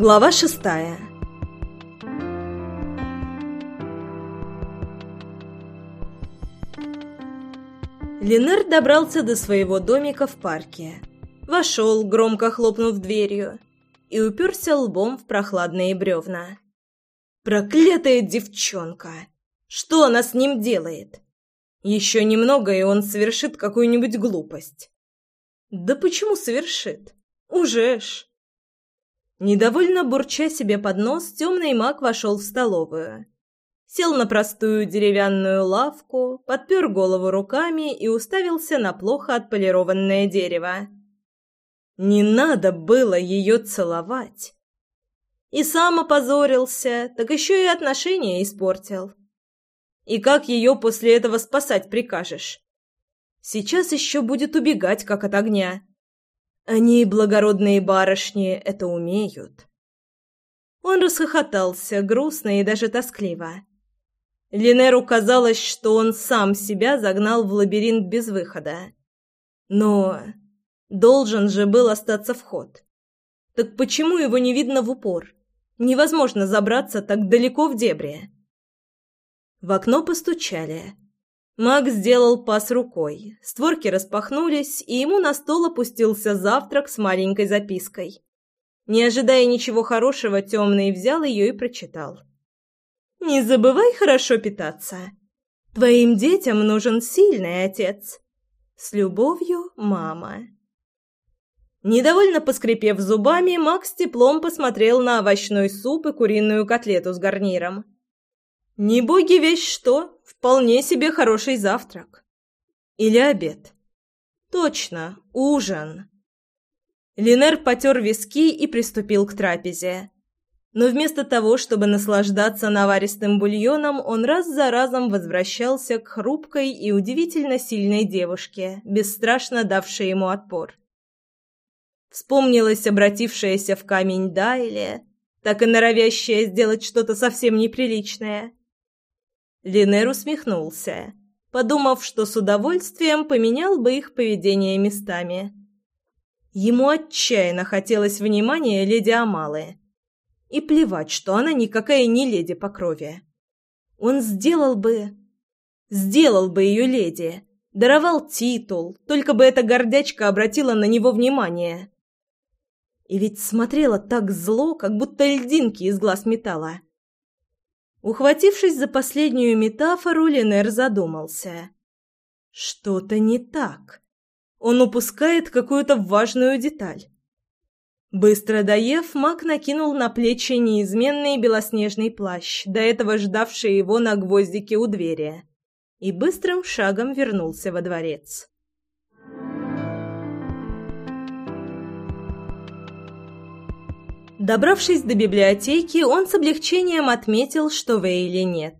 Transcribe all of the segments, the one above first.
Глава шестая Ленар добрался до своего домика в парке. Вошел, громко хлопнув дверью, и уперся лбом в прохладные бревна. «Проклятая девчонка! Что она с ним делает? Еще немного, и он совершит какую-нибудь глупость». «Да почему совершит? Уже ж!» Недовольно бурча себе под нос, темный маг вошел в столовую. Сел на простую деревянную лавку, подпер голову руками и уставился на плохо отполированное дерево. Не надо было ее целовать. И сам опозорился, так еще и отношения испортил. И как ее после этого спасать прикажешь? Сейчас еще будет убегать, как от огня. Они, благородные барышни, это умеют. Он расхохотался, грустно и даже тоскливо. Линеру казалось, что он сам себя загнал в лабиринт без выхода. Но должен же был остаться вход. Так почему его не видно в упор? Невозможно забраться так далеко в дебри. В окно постучали. Маг сделал пас рукой. Створки распахнулись, и ему на стол опустился завтрак с маленькой запиской. Не ожидая ничего хорошего, темный взял ее и прочитал. «Не забывай хорошо питаться. Твоим детям нужен сильный отец. С любовью, мама». Недовольно поскрипев зубами, Макс теплом посмотрел на овощной суп и куриную котлету с гарниром. Не боги весь что, вполне себе хороший завтрак. Или обед. Точно, ужин. Линер потер виски и приступил к трапезе. Но вместо того, чтобы наслаждаться наваристым бульоном, он раз за разом возвращался к хрупкой и удивительно сильной девушке, бесстрашно давшей ему отпор. Вспомнилась обратившаяся в камень Дайли, так и норовящая сделать что-то совсем неприличное. Линер усмехнулся, подумав, что с удовольствием поменял бы их поведение местами. Ему отчаянно хотелось внимания леди Амалы. И плевать, что она никакая не леди по крови. Он сделал бы... Сделал бы ее леди, даровал титул, только бы эта гордячка обратила на него внимание. И ведь смотрела так зло, как будто льдинки из глаз металла. Ухватившись за последнюю метафору, Ленер задумался. Что-то не так. Он упускает какую-то важную деталь. Быстро доев, маг накинул на плечи неизменный белоснежный плащ, до этого ждавший его на гвоздике у двери, и быстрым шагом вернулся во дворец. Добравшись до библиотеки, он с облегчением отметил, что Вейли нет.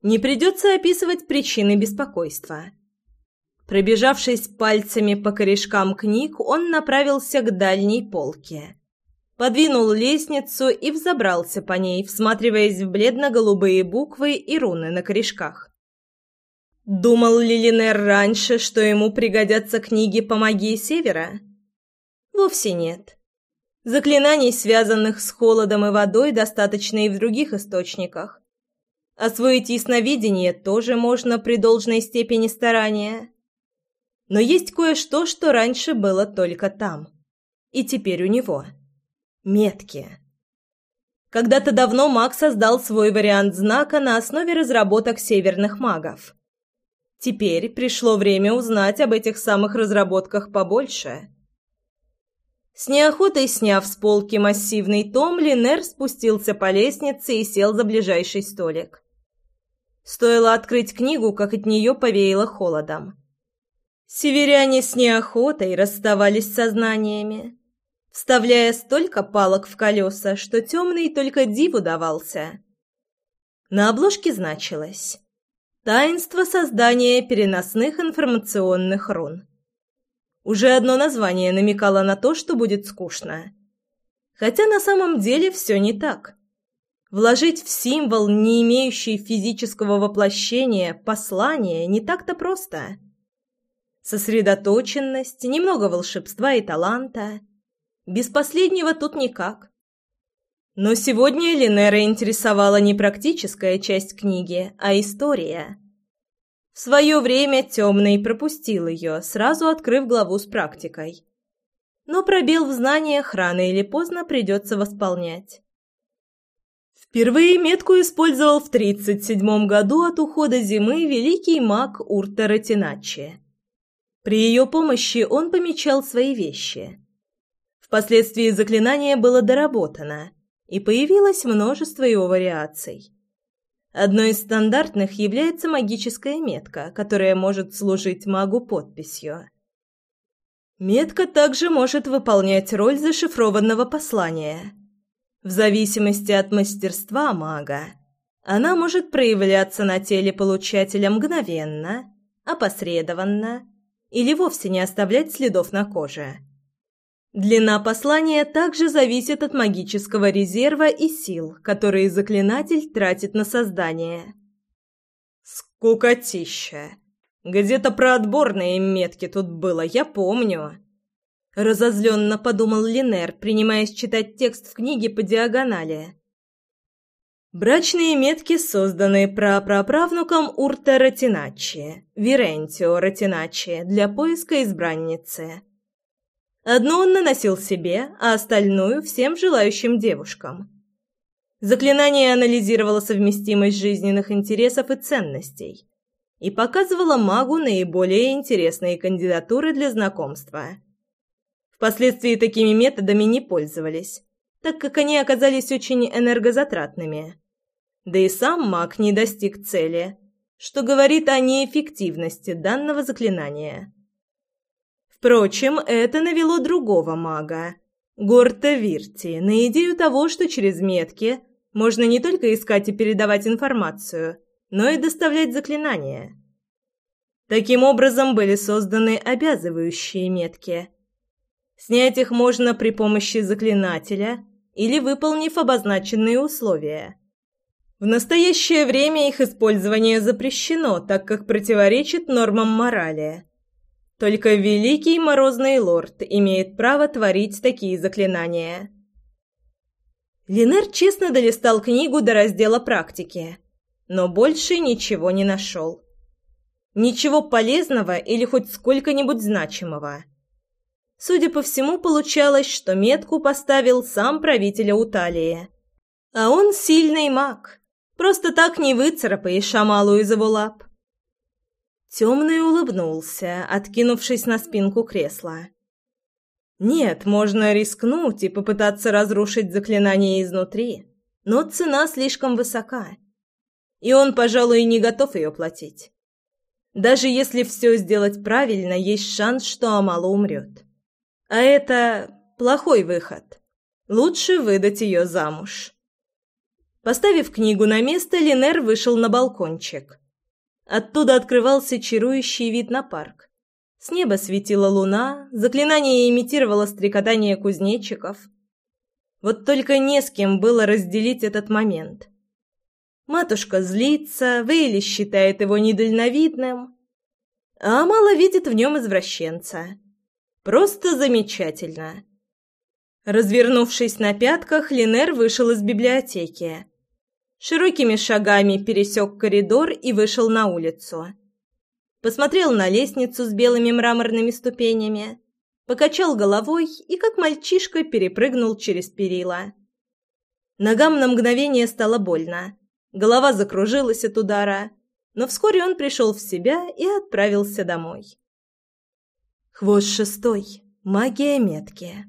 Не придется описывать причины беспокойства. Пробежавшись пальцами по корешкам книг, он направился к дальней полке. Подвинул лестницу и взобрался по ней, всматриваясь в бледно-голубые буквы и руны на корешках. Думал ли Линер раньше, что ему пригодятся книги по магии Севера? Вовсе нет. Заклинаний, связанных с холодом и водой, достаточно и в других источниках. Освоить ясновидение тоже можно при должной степени старания. Но есть кое-что, что раньше было только там. И теперь у него. Метки. Когда-то давно маг создал свой вариант знака на основе разработок северных магов. Теперь пришло время узнать об этих самых разработках побольше. С неохотой сняв с полки массивный том, Линер спустился по лестнице и сел за ближайший столик. Стоило открыть книгу, как от нее повеяло холодом. Северяне с неохотой расставались со знаниями, вставляя столько палок в колеса, что темный только диву давался. На обложке значилось «Таинство создания переносных информационных рун». Уже одно название намекало на то, что будет скучно. Хотя на самом деле все не так. Вложить в символ, не имеющий физического воплощения, послание не так-то просто. Сосредоточенность, немного волшебства и таланта. Без последнего тут никак. Но сегодня Линера интересовала не практическая часть книги, а история. В свое время Темный пропустил ее, сразу открыв главу с практикой. Но пробел в знаниях рано или поздно придется восполнять. Впервые метку использовал в 37 году от ухода зимы великий маг Урта Ратиначи. При ее помощи он помечал свои вещи. Впоследствии заклинание было доработано, и появилось множество его вариаций. Одной из стандартных является магическая метка, которая может служить магу подписью. Метка также может выполнять роль зашифрованного послания – в зависимости от мастерства мага, она может проявляться на теле получателя мгновенно, опосредованно или вовсе не оставлять следов на коже. Длина послания также зависит от магического резерва и сил, которые заклинатель тратит на создание. Скукотища. Где-то про отборные метки тут было, я помню. Разозленно подумал Линер, принимаясь читать текст в книге по диагонали. Брачные метки созданы прапраправнуком Урта Ратиначи, Вирентио Ратиначи, для поиска избранницы. Одну он наносил себе, а остальную – всем желающим девушкам. Заклинание анализировало совместимость жизненных интересов и ценностей и показывало магу наиболее интересные кандидатуры для знакомства – Впоследствии такими методами не пользовались, так как они оказались очень энергозатратными. Да и сам маг не достиг цели, что говорит о неэффективности данного заклинания. Впрочем, это навело другого мага, Горта Вирти, на идею того, что через метки можно не только искать и передавать информацию, но и доставлять заклинания. Таким образом были созданы обязывающие метки – Снять их можно при помощи заклинателя или выполнив обозначенные условия. В настоящее время их использование запрещено, так как противоречит нормам морали. Только великий морозный лорд имеет право творить такие заклинания. Линер честно долистал книгу до раздела практики, но больше ничего не нашел. Ничего полезного или хоть сколько-нибудь значимого. Судя по всему, получалось, что метку поставил сам правитель Ауталии. А он сильный маг. Просто так не выцарапаешь Шамалу из его лап. Темный улыбнулся, откинувшись на спинку кресла. Нет, можно рискнуть и попытаться разрушить заклинание изнутри, но цена слишком высока, и он, пожалуй, не готов ее платить. Даже если все сделать правильно, есть шанс, что Амала умрет. А это плохой выход. Лучше выдать ее замуж. Поставив книгу на место, Линер вышел на балкончик. Оттуда открывался чарующий вид на парк. С неба светила луна, заклинание имитировало стрекотание кузнечиков. Вот только не с кем было разделить этот момент. Матушка злится, Вейли считает его недальновидным, а мало видит в нем извращенца. Просто замечательно. Развернувшись на пятках, Линер вышел из библиотеки. Широкими шагами пересек коридор и вышел на улицу. Посмотрел на лестницу с белыми мраморными ступенями, покачал головой и, как мальчишка, перепрыгнул через перила. Ногам на мгновение стало больно. Голова закружилась от удара, но вскоре он пришел в себя и отправился домой. Хвост шестой. Магия метки.